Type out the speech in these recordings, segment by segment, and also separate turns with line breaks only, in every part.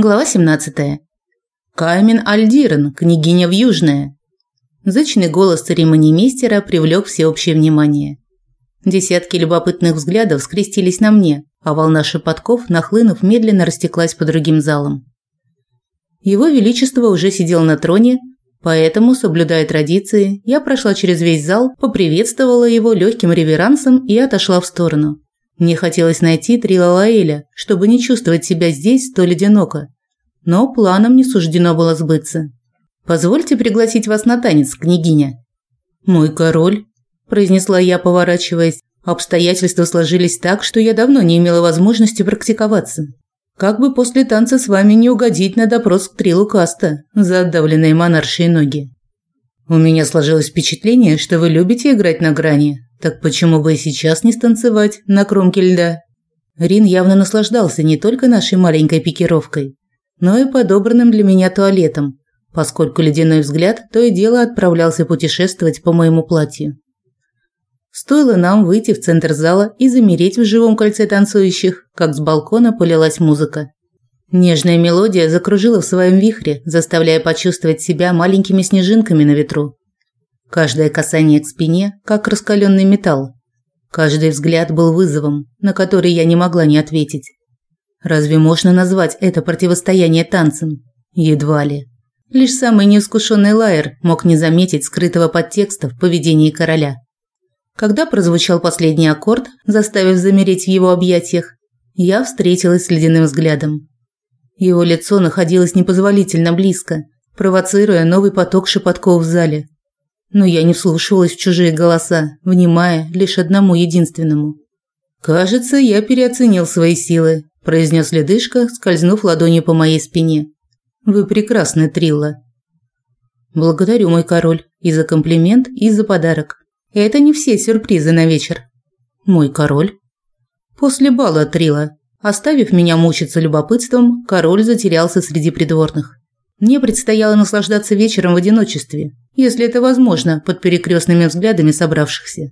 Глава 17. Камен Альдирен, княгиня в Южная. Зычный голос церемонимейстера привлек всеобщее внимание. Десятки любопытных взглядов скрестились на мне, а волна шепотков, нахлынув, медленно растеклась по другим залам. Его Величество уже сидел на троне, поэтому, соблюдая традиции, я прошла через весь зал, поприветствовала его легким реверансом и отошла в сторону. Мне хотелось найти Трила Лаэля, чтобы не чувствовать себя здесь столь одиноко. Но планам не суждено было сбыться. «Позвольте пригласить вас на танец, княгиня». «Мой король», – произнесла я, поворачиваясь. Обстоятельства сложились так, что я давно не имела возможности практиковаться. Как бы после танца с вами не угодить на допрос к Трилу Каста за отдавленные монаршие ноги. У меня сложилось впечатление, что вы любите играть на грани, так почему бы и сейчас не станцевать на кромке льда? Рин явно наслаждался не только нашей маленькой пикировкой, но и подобранным для меня туалетом, поскольку ледяной взгляд то и дело отправлялся путешествовать по моему платью. Стоило нам выйти в центр зала и замереть в живом кольце танцующих, как с балкона полилась музыка. Нежная мелодия закружила в своем вихре, заставляя почувствовать себя маленькими снежинками на ветру. Каждое касание к спине, как раскаленный металл. Каждый взгляд был вызовом, на который я не могла не ответить. Разве можно назвать это противостояние танцем? Едва ли. Лишь самый неискушенный лайер мог не заметить скрытого подтекста в поведении короля. Когда прозвучал последний аккорд, заставив замереть в его объятиях, я встретилась с ледяным взглядом. Его лицо находилось непозволительно близко, провоцируя новый поток шепотков в зале – но я не вслушивалась в чужие голоса, внимая лишь одному единственному. «Кажется, я переоценил свои силы», – произнес ледышка, скользнув ладонью по моей спине. «Вы прекрасны, Трилла». «Благодарю, мой король, и за комплимент, и за подарок. Это не все сюрпризы на вечер». «Мой король». После бала, Трилла, оставив меня мучиться любопытством, король затерялся среди придворных. Мне предстояло наслаждаться вечером в одиночестве, если это возможно, под перекрестными взглядами собравшихся.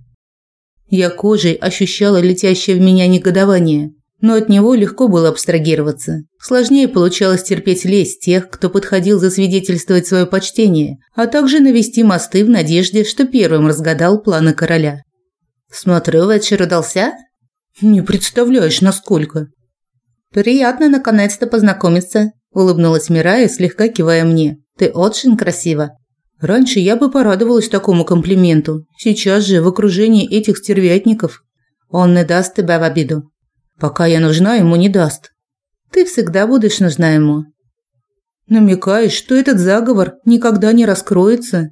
Я кожей ощущала летящее в меня негодование, но от него легко было абстрагироваться. Сложнее получалось терпеть лесть тех, кто подходил засвидетельствовать свое почтение, а также навести мосты в надежде, что первым разгадал планы короля. «Смотрю, вечер удался?» «Не представляешь, насколько». «Приятно наконец-то познакомиться», – улыбнулась Мирая, слегка кивая мне. «Ты очень красива». Раньше я бы порадовалась такому комплименту. Сейчас же, в окружении этих стервятников, он не даст тебя в обиду. Пока я нужна, ему не даст. Ты всегда будешь нужна ему. Намекаешь, что этот заговор никогда не раскроется?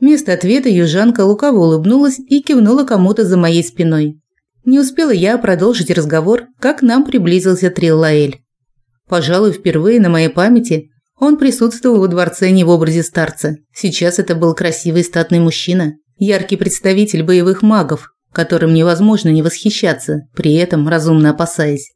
Вместо ответа южанка лукаво улыбнулась и кивнула кому-то за моей спиной. Не успела я продолжить разговор, как к нам приблизился Триллаэль. Пожалуй, впервые на моей памяти он присутствовал во дворце не в образе старца. Сейчас это был красивый статный мужчина, яркий представитель боевых магов, которым невозможно не восхищаться, при этом разумно опасаясь.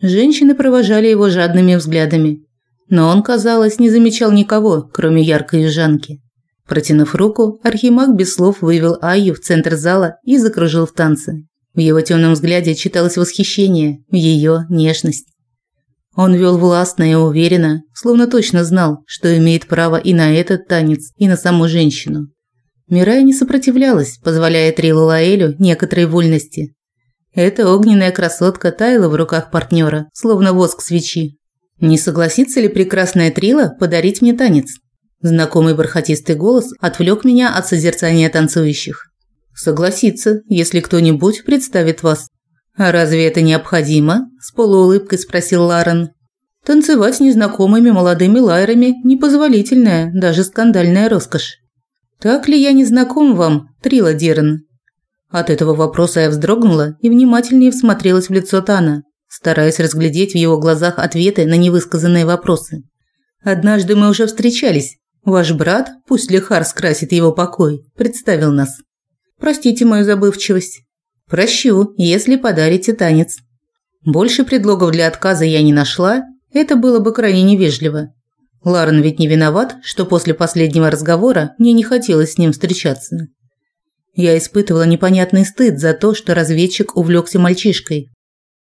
Женщины провожали его жадными взглядами, но он, казалось, не замечал никого, кроме яркой южанки. Протянув руку, архимаг без слов вывел Айю в центр зала и закружил в танце. В его темном взгляде читалось восхищение, в ее нежность. Он вел властно и уверенно, словно точно знал, что имеет право и на этот танец, и на саму женщину. Мирая не сопротивлялась, позволяя Трилу Лаэлю некоторой вольности. Эта огненная красотка таяла в руках партнера, словно воск свечи. Не согласится ли прекрасная Трила подарить мне танец? Знакомый бархатистый голос отвлек меня от созерцания танцующих. Согласится, если кто-нибудь представит вас. «А разве это необходимо?» – с полуулыбкой спросил Ларен. «Танцевать с незнакомыми молодыми лайрами – непозволительная, даже скандальная роскошь». «Так ли я не знаком вам, Трила Дирен?» От этого вопроса я вздрогнула и внимательнее всмотрелась в лицо Тана, стараясь разглядеть в его глазах ответы на невысказанные вопросы. «Однажды мы уже встречались. Ваш брат, пусть Лихар скрасит его покой, представил нас. Простите мою забывчивость. Прощу, если подарите танец. Больше предлогов для отказа я не нашла, это было бы крайне невежливо. Ларен ведь не виноват, что после последнего разговора мне не хотелось с ним встречаться. Я испытывала непонятный стыд за то, что разведчик увлекся мальчишкой.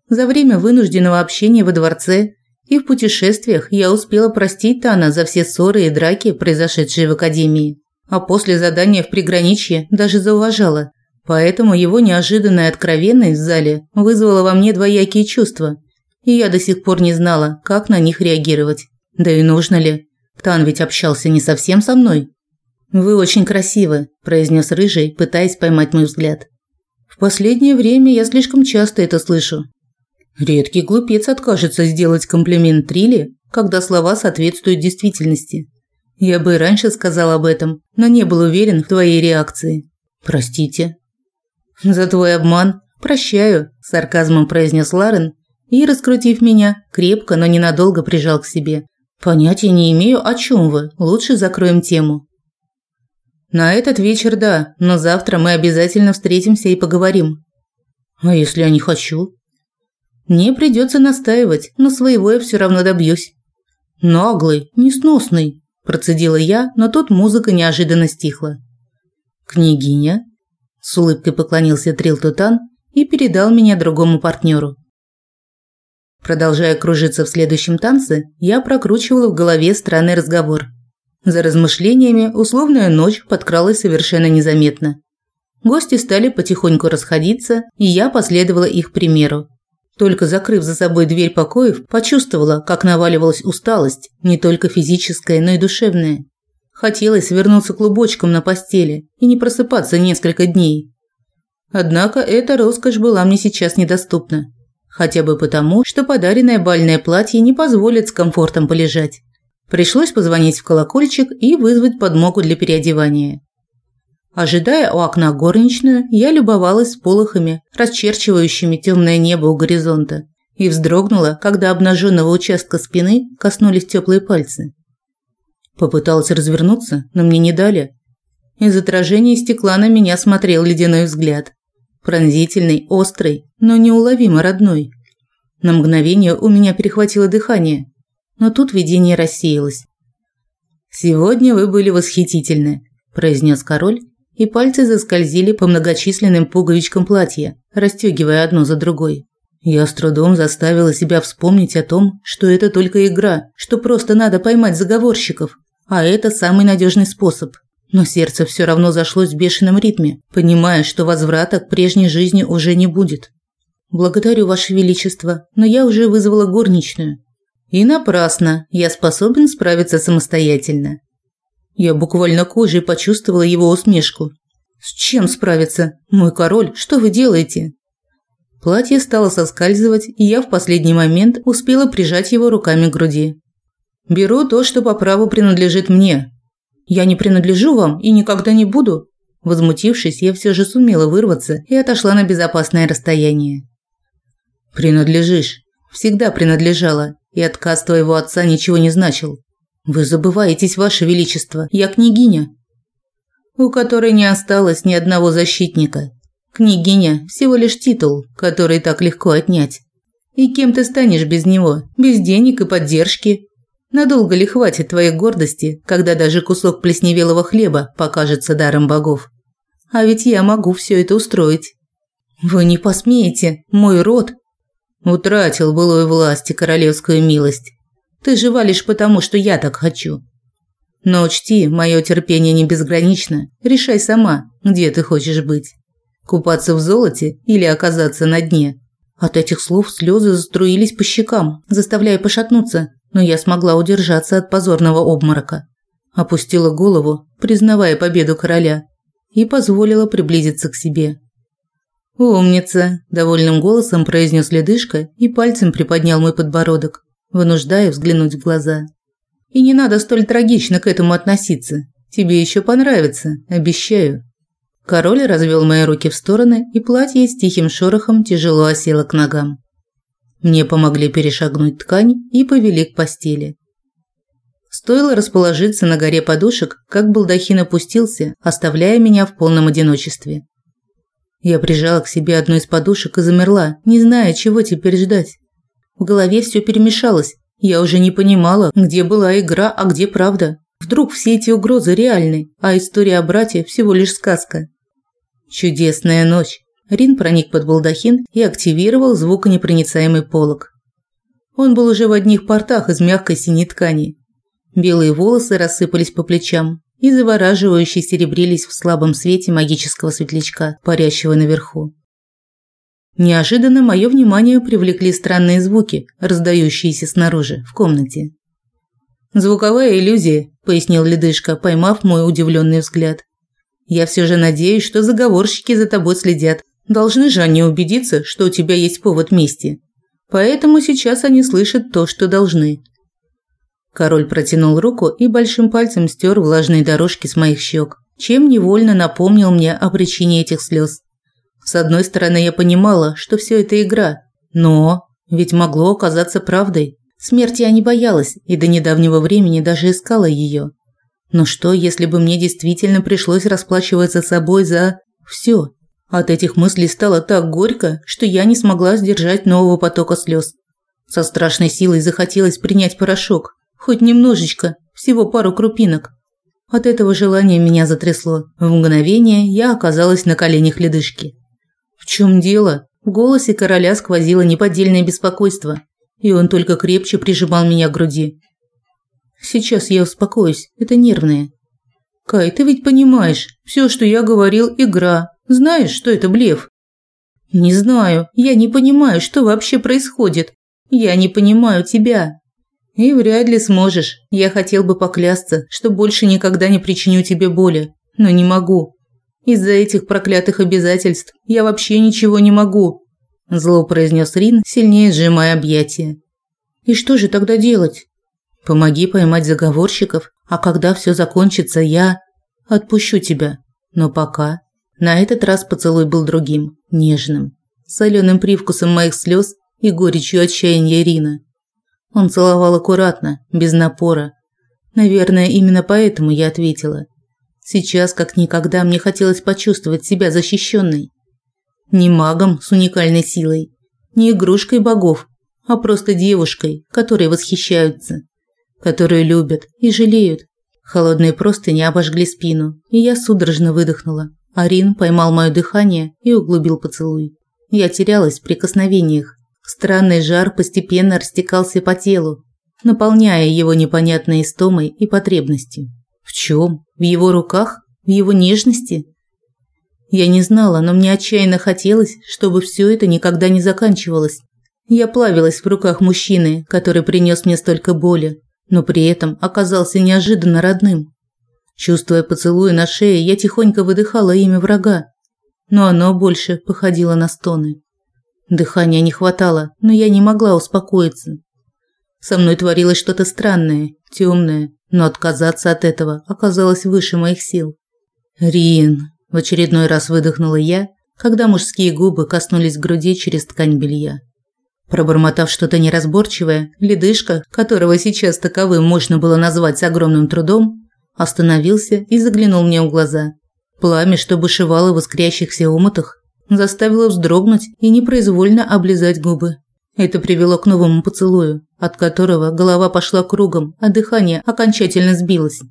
За время вынужденного общения во дворце И в путешествиях я успела простить Тана за все ссоры и драки, произошедшие в академии. А после задания в приграничье даже зауважала. Поэтому его неожиданная откровенность в зале вызвала во мне двоякие чувства. И я до сих пор не знала, как на них реагировать. Да и нужно ли. Тан ведь общался не совсем со мной. «Вы очень красивы», – произнес Рыжий, пытаясь поймать мой взгляд. «В последнее время я слишком часто это слышу. Редкий глупец откажется сделать комплимент Триле, когда слова соответствуют действительности. Я бы и раньше сказал об этом, но не был уверен в твоей реакции. Простите. За твой обман прощаю, сарказмом произнес Ларен и, раскрутив меня, крепко, но ненадолго прижал к себе. Понятия не имею, о чем вы. Лучше закроем тему. На этот вечер да, но завтра мы обязательно встретимся и поговорим. А если я не хочу? Мне придется настаивать, но своего я все равно добьюсь. Наглый, несносный, процедила я, но тут музыка неожиданно стихла. Княгиня с улыбкой поклонился Трилтутан и передал меня другому партнеру. Продолжая кружиться в следующем танце, я прокручивала в голове странный разговор. За размышлениями условная ночь подкралась совершенно незаметно. Гости стали потихоньку расходиться, и я последовала их примеру. Только закрыв за собой дверь покоев, почувствовала, как наваливалась усталость, не только физическая, но и душевная. Хотелось вернуться клубочком на постели и не просыпаться несколько дней. Однако эта роскошь была мне сейчас недоступна. Хотя бы потому, что подаренное бальное платье не позволит с комфортом полежать. Пришлось позвонить в колокольчик и вызвать подмогу для переодевания. Ожидая у окна горничную, я любовалась полохами, расчерчивающими темное небо у горизонта, и вздрогнула, когда обнаженного участка спины коснулись теплые пальцы. Попыталась развернуться, но мне не дали. Из отражения стекла на меня смотрел ледяной взгляд. Пронзительный, острый, но неуловимо родной. На мгновение у меня перехватило дыхание, но тут видение рассеялось. «Сегодня вы были восхитительны», – произнес король и пальцы заскользили по многочисленным пуговичкам платья, расстегивая одно за другой. Я с трудом заставила себя вспомнить о том, что это только игра, что просто надо поймать заговорщиков, а это самый надежный способ. Но сердце все равно зашлось в бешеном ритме, понимая, что возврата к прежней жизни уже не будет. Благодарю, ваше величество, но я уже вызвала горничную. И напрасно. Я способен справиться самостоятельно. Я буквально кожей почувствовала его усмешку. С чем справиться? Мой король, что вы делаете? Платье стало соскальзывать, и я в последний момент успела прижать его руками к груди. Беру то, что по праву принадлежит мне. Я не принадлежу вам и никогда не буду. Возмутившись, я все же сумела вырваться и отошла на безопасное расстояние. Принадлежишь. Всегда принадлежала, и отказ твоего отца ничего не значил. Вы забываетесь, ваше величество. Я княгиня, у которой не осталось ни одного защитника. Княгиня всего лишь титул, который так легко отнять. И кем ты станешь без него? Без денег и поддержки? Надолго ли хватит твоей гордости, когда даже кусок плесневелого хлеба покажется даром богов? А ведь я могу все это устроить. Вы не посмеете, мой род утратил былую власть и королевскую милость. Ты жива лишь потому, что я так хочу. Но учти, мое терпение не безгранично. Решай сама, где ты хочешь быть. Купаться в золоте или оказаться на дне. От этих слов слезы заструились по щекам, заставляя пошатнуться, но я смогла удержаться от позорного обморока. Опустила голову, признавая победу короля, и позволила приблизиться к себе. «Умница!» – довольным голосом произнес ледышка и пальцем приподнял мой подбородок вынуждая взглянуть в глаза. И не надо столь трагично к этому относиться. Тебе еще понравится, обещаю. Король развел мои руки в стороны, и платье с тихим шорохом тяжело осело к ногам. Мне помогли перешагнуть ткань и повели к постели. Стоило расположиться на горе подушек, как балдахин опустился, оставляя меня в полном одиночестве. Я прижала к себе одну из подушек и замерла, не зная, чего теперь ждать. В голове все перемешалось. Я уже не понимала, где была игра, а где правда. Вдруг все эти угрозы реальны, а история о брате всего лишь сказка. Чудесная ночь. Рин проник под балдахин и активировал звуконепроницаемый полог. Он был уже в одних портах из мягкой синей ткани. Белые волосы рассыпались по плечам и завораживающе серебрились в слабом свете магического светлячка, парящего наверху. Неожиданно мое внимание привлекли странные звуки, раздающиеся снаружи, в комнате. «Звуковая иллюзия», – пояснил Ледышка, поймав мой удивленный взгляд. «Я все же надеюсь, что заговорщики за тобой следят. Должны же они убедиться, что у тебя есть повод мести. Поэтому сейчас они слышат то, что должны». Король протянул руку и большим пальцем стер влажные дорожки с моих щек, чем невольно напомнил мне о причине этих слез. С одной стороны, я понимала, что все это игра, но ведь могло оказаться правдой. Смерти я не боялась и до недавнего времени даже искала ее. Но что, если бы мне действительно пришлось расплачиваться собой за все? От этих мыслей стало так горько, что я не смогла сдержать нового потока слез. Со страшной силой захотелось принять порошок, хоть немножечко, всего пару крупинок. От этого желания меня затрясло. В мгновение я оказалась на коленях ледышки. «В чем дело?» В голосе короля сквозило неподдельное беспокойство, и он только крепче прижимал меня к груди. «Сейчас я успокоюсь, это нервное». «Кай, ты ведь понимаешь, все, что я говорил – игра. Знаешь, что это блеф?» «Не знаю, я не понимаю, что вообще происходит. Я не понимаю тебя». «И вряд ли сможешь. Я хотел бы поклясться, что больше никогда не причиню тебе боли, но не могу. Из-за этих проклятых обязательств я вообще ничего не могу, зло произнес Рин, сильнее сжимая объятия. И что же тогда делать? Помоги поймать заговорщиков, а когда все закончится, я отпущу тебя. Но пока на этот раз поцелуй был другим, нежным, соленым привкусом моих слез и горечью отчаяния Рина. Он целовал аккуратно, без напора. Наверное, именно поэтому я ответила: Сейчас, как никогда, мне хотелось почувствовать себя защищенной. Не магом с уникальной силой, не игрушкой богов, а просто девушкой, которой восхищаются, которую любят и жалеют. Холодные простыни обожгли спину, и я судорожно выдохнула. Арин поймал мое дыхание и углубил поцелуй. Я терялась в прикосновениях. Странный жар постепенно растекался по телу, наполняя его непонятной истомой и потребностью. В чем? В его руках? В его нежности? Я не знала, но мне отчаянно хотелось, чтобы все это никогда не заканчивалось. Я плавилась в руках мужчины, который принес мне столько боли, но при этом оказался неожиданно родным. Чувствуя поцелуи на шее, я тихонько выдыхала имя врага, но оно больше походило на стоны. Дыхания не хватало, но я не могла успокоиться. Со мной творилось что-то странное, темное, но отказаться от этого оказалось выше моих сил. «Рин!» – в очередной раз выдохнула я, когда мужские губы коснулись груди через ткань белья. Пробормотав что-то неразборчивое, ледышка, которого сейчас таковым можно было назвать с огромным трудом, остановился и заглянул мне в глаза. Пламя, что бушевало в искрящихся омутах, заставило вздрогнуть и непроизвольно облизать губы. Это привело к новому поцелую, от которого голова пошла кругом, а дыхание окончательно сбилось.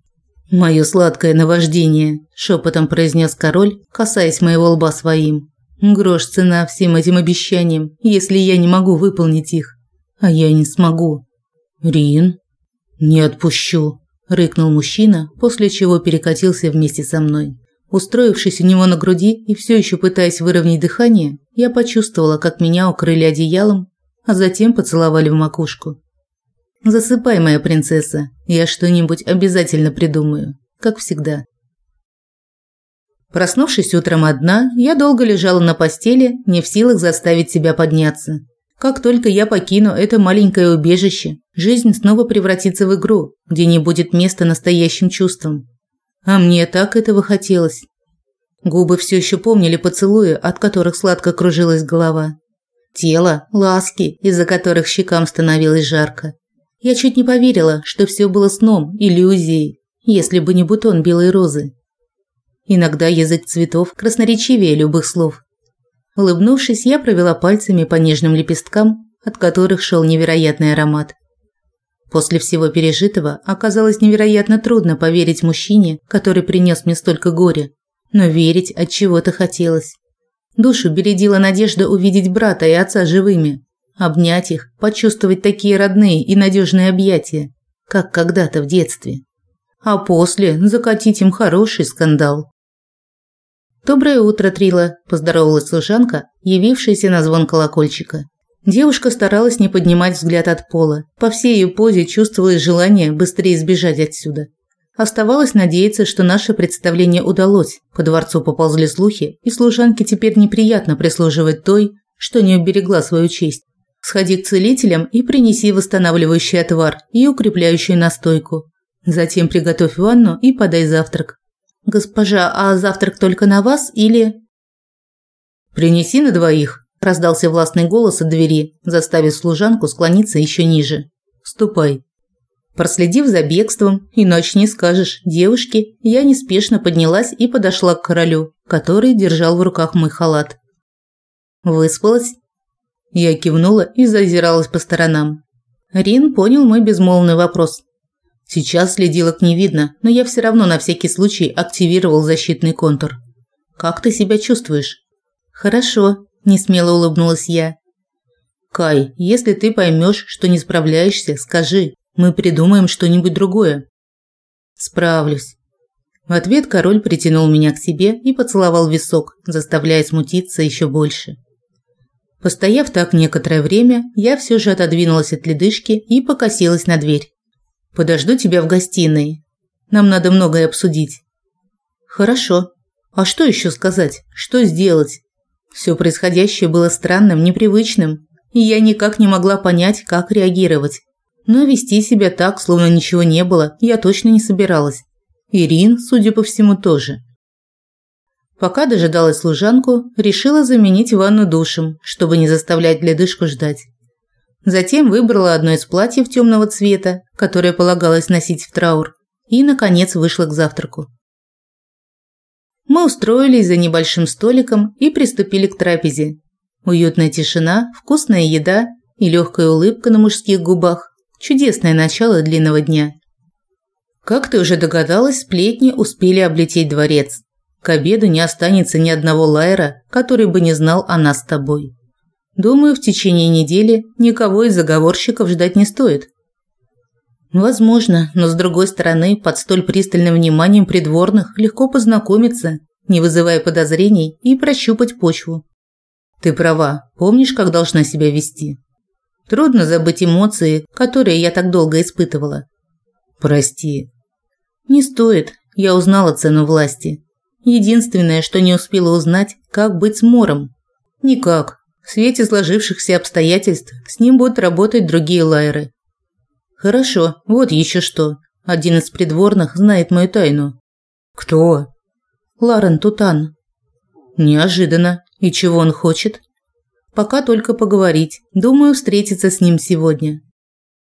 «Мое сладкое наваждение», – шепотом произнес король, касаясь моего лба своим. «Грош цена всем этим обещаниям, если я не могу выполнить их. А я не смогу». «Рин?» «Не отпущу», – рыкнул мужчина, после чего перекатился вместе со мной. Устроившись у него на груди и все еще пытаясь выровнять дыхание, я почувствовала, как меня укрыли одеялом а затем поцеловали в макушку. Засыпай, моя принцесса. Я что-нибудь обязательно придумаю, как всегда. Проснувшись утром одна, я долго лежала на постели, не в силах заставить себя подняться. Как только я покину это маленькое убежище, жизнь снова превратится в игру, где не будет места настоящим чувствам. А мне так этого хотелось. Губы все еще помнили поцелуи, от которых сладко кружилась голова. Тело, ласки, из-за которых щекам становилось жарко. Я чуть не поверила, что все было сном, иллюзией, если бы не бутон белой розы. Иногда язык цветов красноречивее любых слов. Улыбнувшись, я провела пальцами по нежным лепесткам, от которых шел невероятный аромат. После всего пережитого оказалось невероятно трудно поверить мужчине, который принес мне столько горя, но верить от чего-то хотелось. Душу бередила надежда увидеть брата и отца живыми. обнять их, почувствовать такие родные и надежные объятия, как когда-то в детстве. А после закатить им хороший скандал. «Доброе утро, Трила», – поздоровалась служанка, явившаяся на звон колокольчика. Девушка старалась не поднимать взгляд от пола. По всей ее позе чувствовалось желание быстрее сбежать отсюда. Оставалось надеяться, что наше представление удалось. По дворцу поползли слухи, и служанке теперь неприятно прислуживать той, что не уберегла свою честь. Сходи к целителям и принеси восстанавливающий отвар и укрепляющую настойку. Затем приготовь ванну и подай завтрак. Госпожа, а завтрак только на вас или Принеси на двоих, раздался властный голос от двери, заставив служанку склониться еще ниже. Ступай. Проследив за бегством, иначе не скажешь, девушки, я неспешно поднялась и подошла к королю, который держал в руках мой халат. Выспалась? Я кивнула и зазиралась по сторонам. Рин понял мой безмолвный вопрос. Сейчас следилок не видно, но я все равно на всякий случай активировал защитный контур. Как ты себя чувствуешь? Хорошо, несмело улыбнулась я. Кай, если ты поймешь, что не справляешься, скажи. Мы придумаем что-нибудь другое. Справлюсь. В ответ король притянул меня к себе и поцеловал висок, заставляя смутиться еще больше. Постояв так некоторое время, я все же отодвинулась от ледышки и покосилась на дверь. Подожду тебя в гостиной. Нам надо многое обсудить. Хорошо. А что еще сказать? Что сделать? Все происходящее было странным, непривычным, и я никак не могла понять, как реагировать. Но вести себя так, словно ничего не было, я точно не собиралась. Ирин, судя по всему, тоже. Пока дожидалась служанку, решила заменить ванну душем, чтобы не заставлять ледышку ждать. Затем выбрала одно из платьев темного цвета, которое полагалось носить в траур, и, наконец, вышла к завтраку. Мы устроились за небольшим столиком и приступили к трапезе. Уютная тишина, вкусная еда и легкая улыбка на мужских губах Чудесное начало длинного дня. Как ты уже догадалась, сплетни успели облететь дворец. К обеду не останется ни одного лайера, который бы не знал о нас с тобой. Думаю, в течение недели никого из заговорщиков ждать не стоит. Возможно, но с другой стороны, под столь пристальным вниманием придворных легко познакомиться, не вызывая подозрений, и прощупать почву. Ты права. Помнишь, как должна себя вести? Трудно забыть эмоции, которые я так долго испытывала. Прости. Не стоит. Я узнала цену власти. Единственное, что не успела узнать, как быть с Мором. Никак. В свете сложившихся обстоятельств с ним будут работать другие лайеры. Хорошо, вот еще что. Один из придворных знает мою тайну. Кто? Ларен Тутан. Неожиданно. И чего он хочет? Пока только поговорить. Думаю, встретиться с ним сегодня.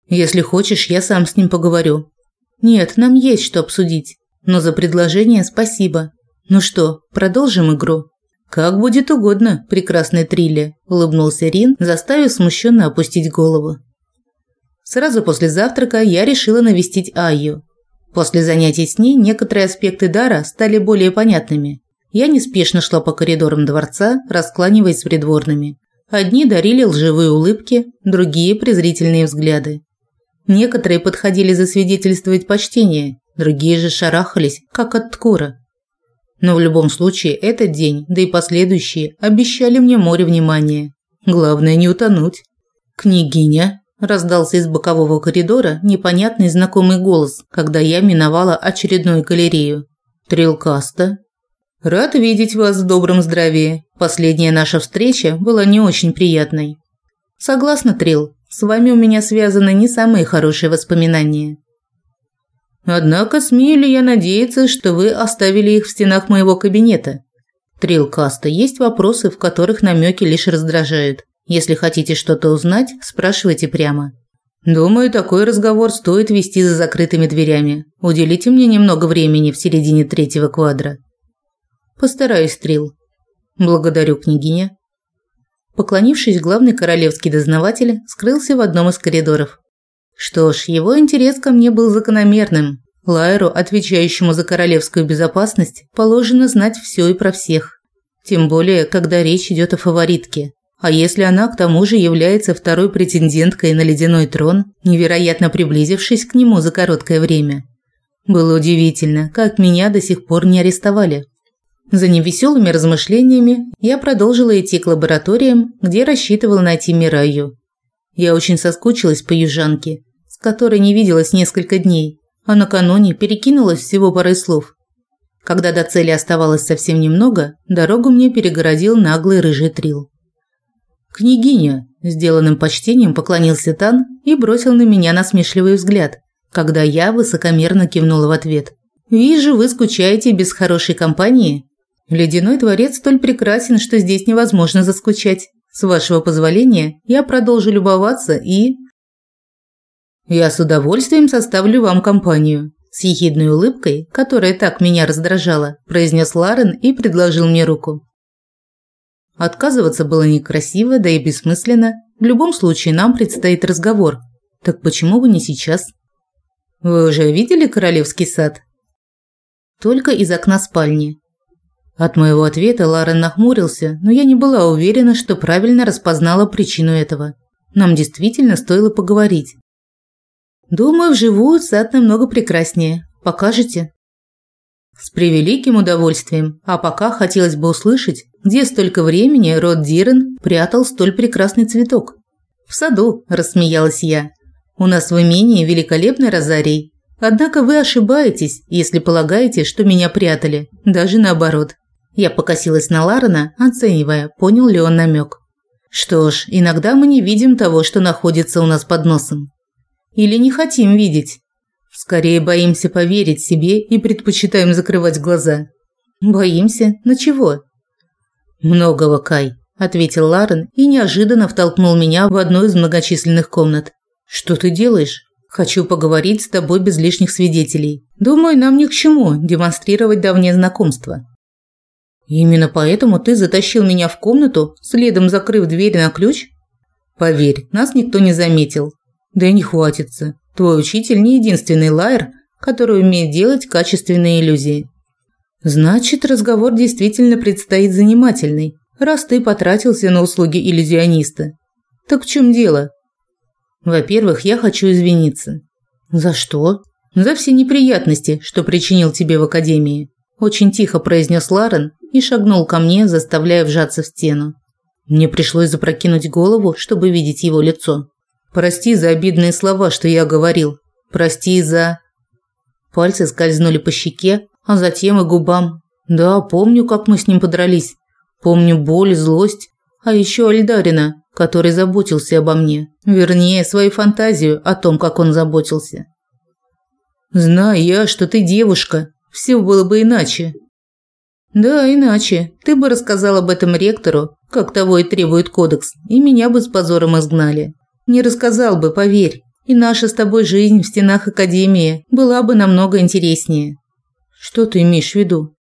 Если хочешь, я сам с ним поговорю. Нет, нам есть что обсудить. Но за предложение спасибо. Ну что, продолжим игру? Как будет угодно, прекрасная Трилли, улыбнулся Рин, заставив смущенно опустить голову. Сразу после завтрака я решила навестить Айю. После занятий с ней некоторые аспекты дара стали более понятными. Я неспешно шла по коридорам дворца, раскланиваясь с придворными. Одни дарили лживые улыбки, другие – презрительные взгляды. Некоторые подходили засвидетельствовать почтение, другие же шарахались, как от ткура. Но в любом случае этот день, да и последующие, обещали мне море внимания. Главное не утонуть. «Княгиня!» – раздался из бокового коридора непонятный знакомый голос, когда я миновала очередную галерею. «Трилкаста?» Рад видеть вас в добром здравии. Последняя наша встреча была не очень приятной. Согласна, Трил. С вами у меня связаны не самые хорошие воспоминания. Однако смею ли я надеяться, что вы оставили их в стенах моего кабинета? Трил Каста, есть вопросы, в которых намеки лишь раздражают. Если хотите что-то узнать, спрашивайте прямо. Думаю, такой разговор стоит вести за закрытыми дверями. Уделите мне немного времени в середине третьего квадра. Постараюсь, Трил. Благодарю, княгиня. Поклонившись, главный королевский дознаватель скрылся в одном из коридоров. Что ж, его интерес ко мне был закономерным. Лайру, отвечающему за королевскую безопасность, положено знать все и про всех. Тем более, когда речь идет о фаворитке. А если она к тому же является второй претенденткой на ледяной трон, невероятно приблизившись к нему за короткое время? Было удивительно, как меня до сих пор не арестовали. За невеселыми размышлениями я продолжила идти к лабораториям, где рассчитывала найти Мираю. Я очень соскучилась по южанке, с которой не виделась несколько дней, а накануне перекинулась всего парой слов. Когда до цели оставалось совсем немного, дорогу мне перегородил наглый рыжий трил. «Княгиня!» – сделанным почтением поклонился Тан и бросил на меня насмешливый взгляд, когда я высокомерно кивнула в ответ. «Вижу, вы скучаете без хорошей компании. Ледяной дворец столь прекрасен, что здесь невозможно заскучать. С вашего позволения, я продолжу любоваться и...» «Я с удовольствием составлю вам компанию», – с ехидной улыбкой, которая так меня раздражала, произнес Ларен и предложил мне руку. Отказываться было некрасиво, да и бессмысленно. В любом случае нам предстоит разговор. Так почему бы не сейчас? Вы уже видели королевский сад? Только из окна спальни. От моего ответа Ларен нахмурился, но я не была уверена, что правильно распознала причину этого. Нам действительно стоило поговорить. Думаю, вживую сад намного прекраснее. Покажете? С превеликим удовольствием. А пока хотелось бы услышать, где столько времени Род Дирен прятал столь прекрасный цветок. В саду, рассмеялась я. У нас в имении великолепный розарий. Однако вы ошибаетесь, если полагаете, что меня прятали. Даже наоборот. Я покосилась на Ларена, оценивая, понял ли он намек. Что ж, иногда мы не видим того, что находится у нас под носом. Или не хотим видеть. Скорее боимся поверить себе и предпочитаем закрывать глаза. Боимся? На чего? Многого, Кай, ответил Ларен и неожиданно втолкнул меня в одну из многочисленных комнат. Что ты делаешь? Хочу поговорить с тобой без лишних свидетелей. Думаю, нам ни к чему демонстрировать давнее знакомство. Именно поэтому ты затащил меня в комнату, следом закрыв дверь на ключ? Поверь, нас никто не заметил. Да и не хватится. Твой учитель не единственный лайер, который умеет делать качественные иллюзии. Значит, разговор действительно предстоит занимательный, раз ты потратился на услуги иллюзиониста. Так в чем дело? Во-первых, я хочу извиниться. За что? За все неприятности, что причинил тебе в академии. Очень тихо произнес Ларен и шагнул ко мне, заставляя вжаться в стену. Мне пришлось запрокинуть голову, чтобы видеть его лицо. Прости за обидные слова, что я говорил. Прости за Пальцы скользнули по щеке, а затем и губам. Да, помню, как мы с ним подрались. Помню боль, злость, а еще Альдарина, который заботился обо мне. Вернее, свою фантазию о том, как он заботился. Знаю я, что ты девушка, все было бы иначе. Да, иначе. Ты бы рассказал об этом ректору, как того и требует кодекс, и меня бы с позором изгнали. Не рассказал бы, поверь. И наша с тобой жизнь в стенах академии была бы намного интереснее. Что ты имеешь в виду?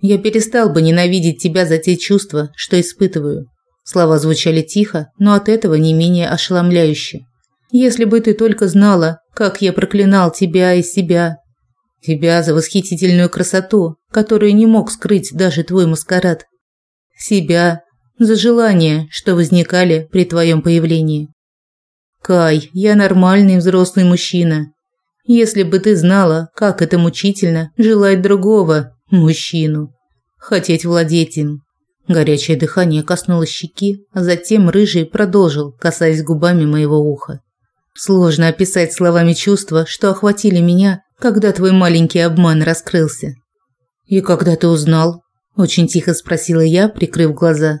Я перестал бы ненавидеть тебя за те чувства, что испытываю. Слова звучали тихо, но от этого не менее ошеломляюще. Если бы ты только знала, как я проклинал тебя и себя. Тебя за восхитительную красоту, которую не мог скрыть даже твой маскарад. Себя за желания, что возникали при твоем появлении. Кай, я нормальный взрослый мужчина. Если бы ты знала, как это мучительно желать другого мужчину, хотеть владеть им. Горячее дыхание коснулось щеки, а затем рыжий продолжил, касаясь губами моего уха. Сложно описать словами чувства, что охватили меня, когда твой маленький обман раскрылся. И когда ты узнал? очень тихо спросила я, прикрыв глаза.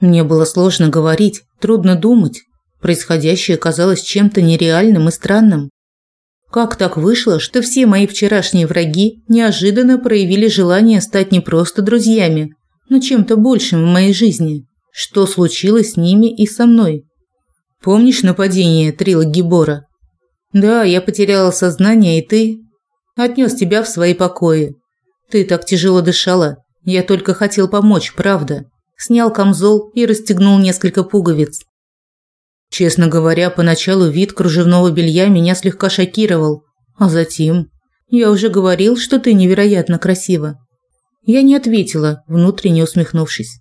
Мне было сложно говорить, трудно думать, Происходящее казалось чем-то нереальным и странным. Как так вышло, что все мои вчерашние враги неожиданно проявили желание стать не просто друзьями, но чем-то большим в моей жизни? Что случилось с ними и со мной? Помнишь нападение Трила Гибора? Да, я потеряла сознание, и ты отнес тебя в свои покои. Ты так тяжело дышала. Я только хотел помочь, правда. Снял камзол и расстегнул несколько пуговиц. Честно говоря, поначалу вид кружевного белья меня слегка шокировал, а затем я уже говорил, что ты невероятно красива. Я не ответила, внутренне усмехнувшись.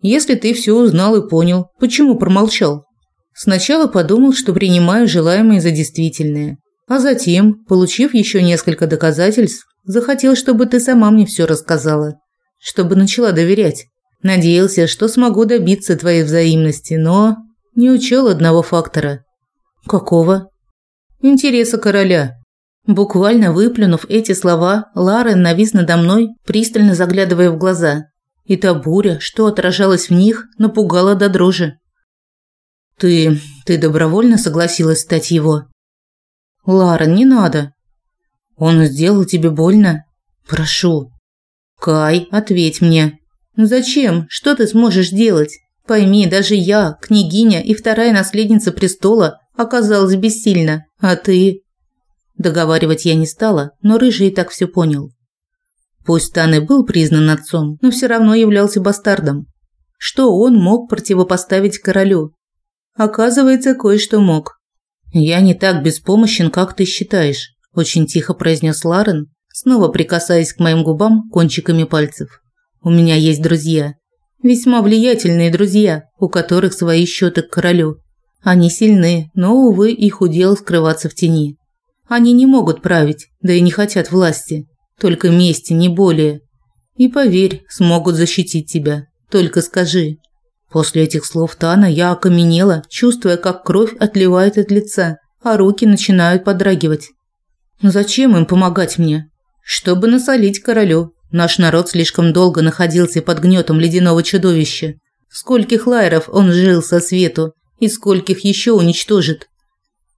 Если ты все узнал и понял, почему промолчал? Сначала подумал, что принимаю желаемое за действительное, а затем, получив еще несколько доказательств, захотел, чтобы ты сама мне все рассказала, чтобы начала доверять. Надеялся, что смогу добиться твоей взаимности, но не учел одного фактора. Какого? Интереса короля. Буквально выплюнув эти слова, Ларен навис надо мной, пристально заглядывая в глаза. И та буря, что отражалась в них, напугала до дрожи. «Ты... ты добровольно согласилась стать его?» «Ларен, не надо». «Он сделал тебе больно?» «Прошу». «Кай, ответь мне». «Зачем? Что ты сможешь делать? Пойми, даже я, княгиня и вторая наследница престола, оказалась бессильна, а ты...» Договаривать я не стала, но Рыжий и так все понял. Пусть Тан и был признан отцом, но все равно являлся бастардом. Что он мог противопоставить королю? Оказывается, кое-что мог. «Я не так беспомощен, как ты считаешь», – очень тихо произнес Ларен, снова прикасаясь к моим губам кончиками пальцев. «У меня есть друзья. Весьма влиятельные друзья, у которых свои счеты к королю. Они сильны, но, увы, их удел скрываться в тени. Они не могут править, да и не хотят власти. Только мести, не более. И поверь, смогут защитить тебя. Только скажи». После этих слов Тана я окаменела, чувствуя, как кровь отливает от лица, а руки начинают подрагивать. Зачем им помогать мне? Чтобы насолить королю. Наш народ слишком долго находился под гнетом ледяного чудовища. Скольких лайеров он жил со свету и скольких еще уничтожит.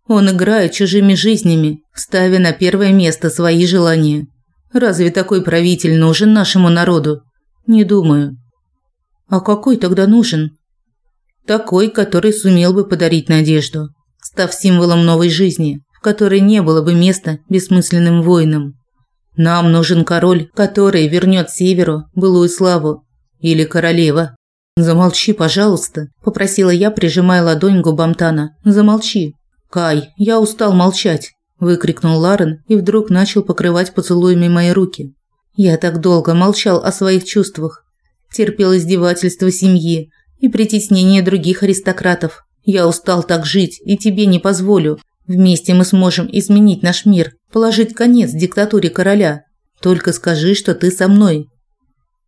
Он играет чужими жизнями, ставя на первое место свои желания. Разве такой правитель нужен нашему народу? Не думаю. А какой тогда нужен? Такой, который сумел бы подарить надежду, став символом новой жизни, в которой не было бы места бессмысленным войнам. Нам нужен король, который вернет северу былую славу. Или королева. Замолчи, пожалуйста, попросила я, прижимая ладонь к губам Тана. Замолчи. Кай, я устал молчать, выкрикнул Ларен и вдруг начал покрывать поцелуями мои руки. Я так долго молчал о своих чувствах, терпел издевательства семьи и притеснение других аристократов. Я устал так жить и тебе не позволю. Вместе мы сможем изменить наш мир, положить конец диктатуре короля. Только скажи, что ты со мной.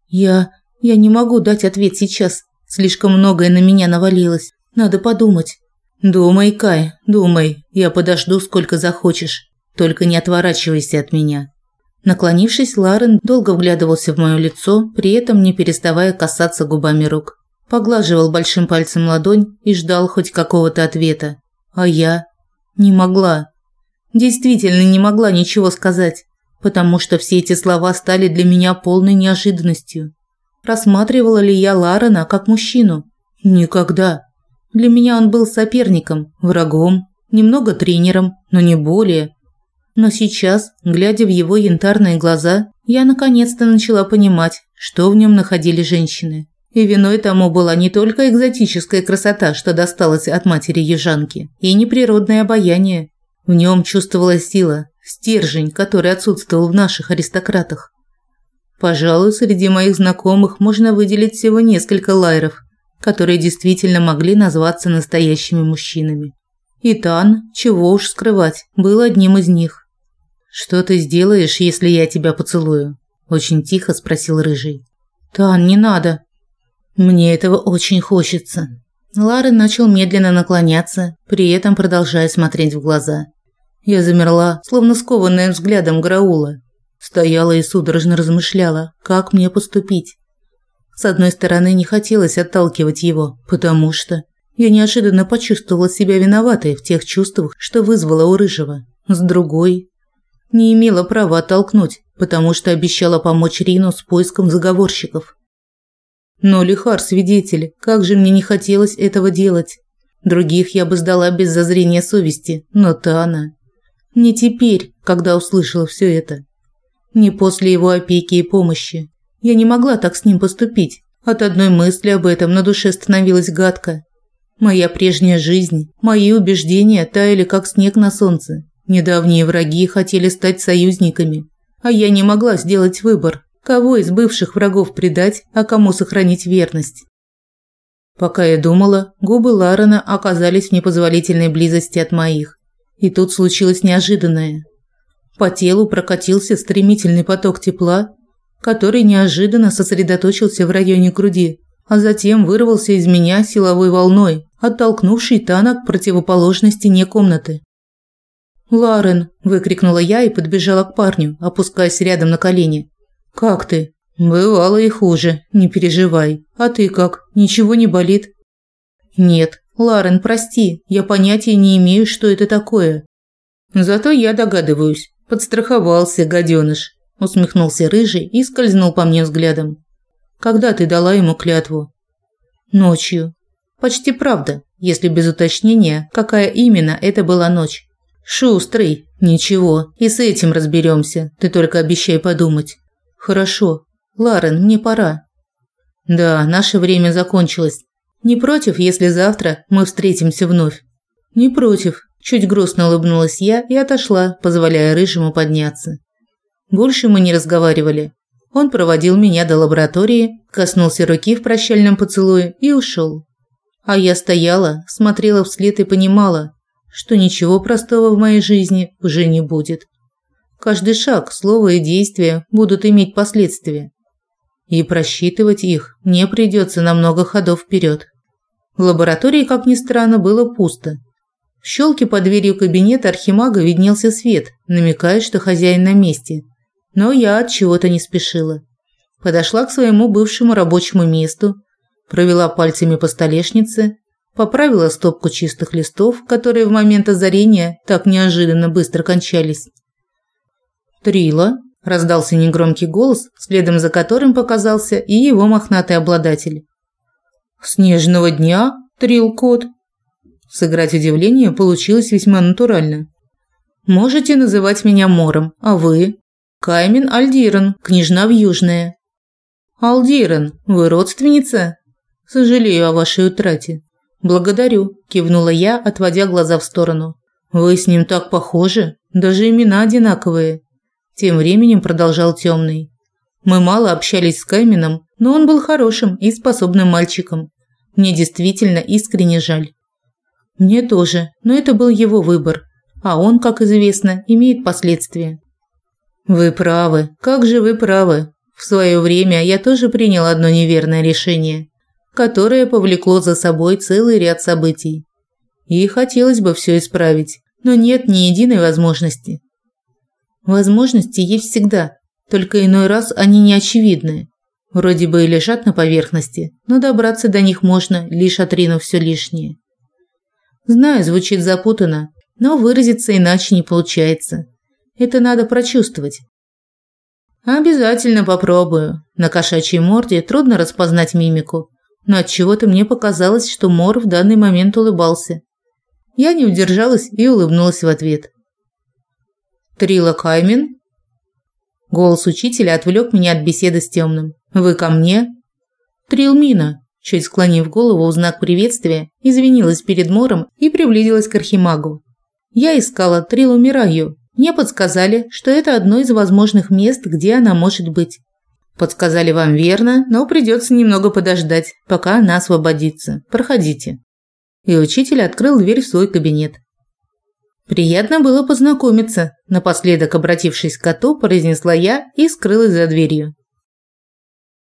Я я не могу дать ответ сейчас. Слишком многое на меня навалилось. Надо подумать. Думай, Кай, думай. Я подожду сколько захочешь. Только не отворачивайся от меня. Наклонившись, Ларен долго вглядывался в моё лицо, при этом не переставая касаться губами рук. Поглаживал большим пальцем ладонь и ждал хоть какого-то ответа. А я не могла. Действительно не могла ничего сказать, потому что все эти слова стали для меня полной неожиданностью. Рассматривала ли я Ларена как мужчину? Никогда. Для меня он был соперником, врагом, немного тренером, но не более. Но сейчас, глядя в его янтарные глаза, я наконец-то начала понимать, что в нем находили женщины. И виной тому была не только экзотическая красота, что досталась от матери Ежанки, и неприродное обаяние. В нем чувствовалась сила, стержень, который отсутствовал в наших аристократах. Пожалуй, среди моих знакомых можно выделить всего несколько лайров, которые действительно могли назваться настоящими мужчинами. И Тан, чего уж скрывать, был одним из них. «Что ты сделаешь, если я тебя поцелую?» – очень тихо спросил Рыжий. «Тан, не надо». «Мне этого очень хочется». Лара начал медленно наклоняться, при этом продолжая смотреть в глаза. Я замерла, словно скованная взглядом Граула. Стояла и судорожно размышляла, как мне поступить. С одной стороны, не хотелось отталкивать его, потому что я неожиданно почувствовала себя виноватой в тех чувствах, что вызвала у Рыжего. С другой, не имела права оттолкнуть, потому что обещала помочь Рину с поиском заговорщиков. Но Лихар свидетель, как же мне не хотелось этого делать. Других я бы сдала без зазрения совести, но Тана... Не теперь, когда услышала все это. Не после его опеки и помощи. Я не могла так с ним поступить. От одной мысли об этом на душе становилось гадко. Моя прежняя жизнь, мои убеждения таяли как снег на солнце. Недавние враги хотели стать союзниками, а я не могла сделать выбор, кого из бывших врагов предать, а кому сохранить верность. Пока я думала, губы Ларена оказались в непозволительной близости от моих. И тут случилось неожиданное. По телу прокатился стремительный поток тепла, который неожиданно сосредоточился в районе груди, а затем вырвался из меня силовой волной, оттолкнувшей Тана к противоположной не комнаты. «Ларен!» – выкрикнула я и подбежала к парню, опускаясь рядом на колени. «Как ты?» «Бывало и хуже, не переживай. А ты как, ничего не болит?» «Нет. Ларен, прости, я понятия не имею, что это такое». «Зато я догадываюсь. Подстраховался, гаденыш», – усмехнулся Рыжий и скользнул по мне взглядом. «Когда ты дала ему клятву?» «Ночью». «Почти правда, если без уточнения, какая именно это была ночь». «Шустрый. Ничего, и с этим разберемся. Ты только обещай подумать». «Хорошо. Ларен, мне пора». «Да, наше время закончилось. Не против, если завтра мы встретимся вновь?» «Не против», – чуть грустно улыбнулась я и отошла, позволяя Рыжему подняться. Больше мы не разговаривали. Он проводил меня до лаборатории, коснулся руки в прощальном поцелуе и ушел. А я стояла, смотрела вслед и понимала, что ничего простого в моей жизни уже не будет. Каждый шаг, слово и действие будут иметь последствия. И просчитывать их не придется на много ходов вперед. В лаборатории, как ни странно, было пусто. В щелке под дверью кабинета архимага виднелся свет, намекая, что хозяин на месте. Но я от чего-то не спешила. Подошла к своему бывшему рабочему месту, провела пальцами по столешнице, поправила стопку чистых листов, которые в момент озарения так неожиданно быстро кончались, «Трила», – раздался негромкий голос, следом за которым показался и его мохнатый обладатель. «Снежного дня, Трил-кот». Сыграть удивление получилось весьма натурально. «Можете называть меня Мором, а вы?» «Каймен Альдирен, княжна в Южная». «Алдирен, вы родственница?» «Сожалею о вашей утрате». «Благодарю», – кивнула я, отводя глаза в сторону. «Вы с ним так похожи, даже имена одинаковые». Тем временем продолжал Темный. Мы мало общались с Кайменом, но он был хорошим и способным мальчиком. Мне действительно искренне жаль. Мне тоже, но это был его выбор, а он, как известно, имеет последствия. Вы правы, как же вы правы. В свое время я тоже принял одно неверное решение, которое повлекло за собой целый ряд событий. И хотелось бы все исправить, но нет ни единой возможности. Возможности есть всегда, только иной раз они не очевидны. Вроде бы и лежат на поверхности, но добраться до них можно, лишь отринув все лишнее. Знаю, звучит запутанно, но выразиться иначе не получается. Это надо прочувствовать. Обязательно попробую. На кошачьей морде трудно распознать мимику, но от чего-то мне показалось, что Мор в данный момент улыбался. Я не удержалась и улыбнулась в ответ. Трила Каймен? Голос учителя отвлек меня от беседы с темным. Вы ко мне? Трилмина, чуть склонив голову в знак приветствия, извинилась перед Мором и приблизилась к архимагу. Я искала Трилу Мираю. Мне подсказали, что это одно из возможных мест, где она может быть. Подсказали вам верно, но придется немного подождать, пока она освободится. Проходите. И учитель открыл дверь в свой кабинет. Приятно было познакомиться, напоследок обратившись к коту, произнесла я и скрылась за дверью.